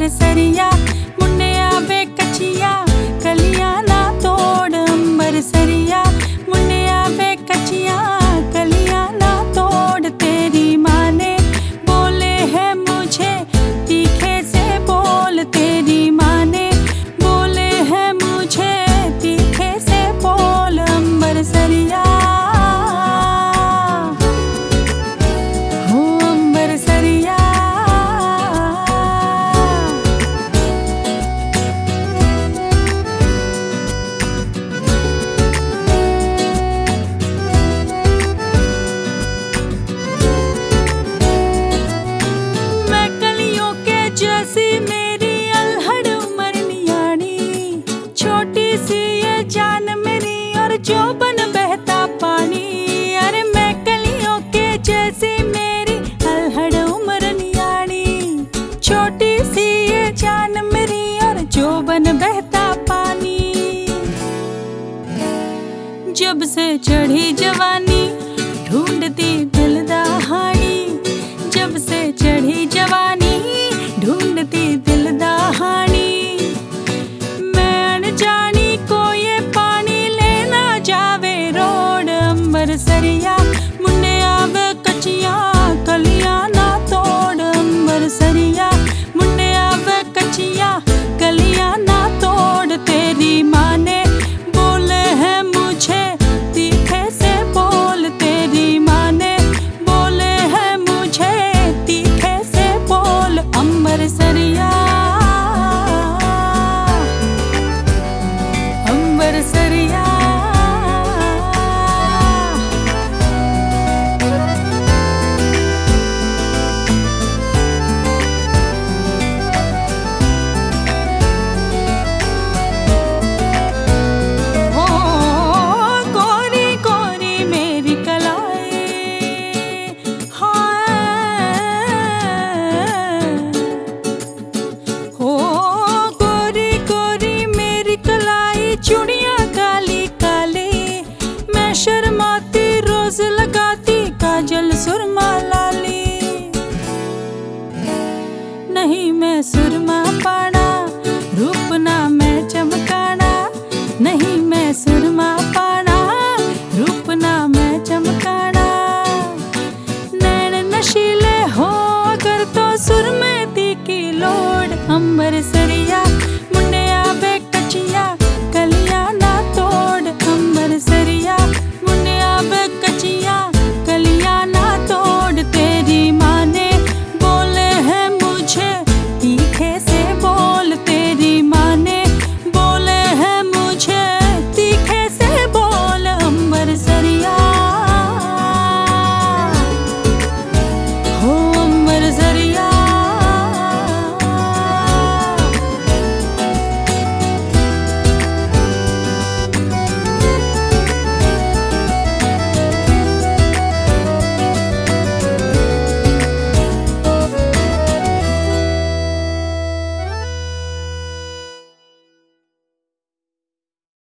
parecería क्यों बहता पानी। अरे मैं कलियों के जैसी मेरी अलहड़ उम्र नियाणी। छोटी सी ये जान मेरी और जो बहता पानी। जब से चढ़ी जवानी, ढूंढती दिलदाहानी जब से चढ़ी जवानी नहीं मैं सुरमा पाना रूप ना मैं चमकाना, नहीं मैं सुरमा पाना रूप ना मैं चमकाना। नैन नशीले हो अगर तो सुर में ती की लोड, अंबर से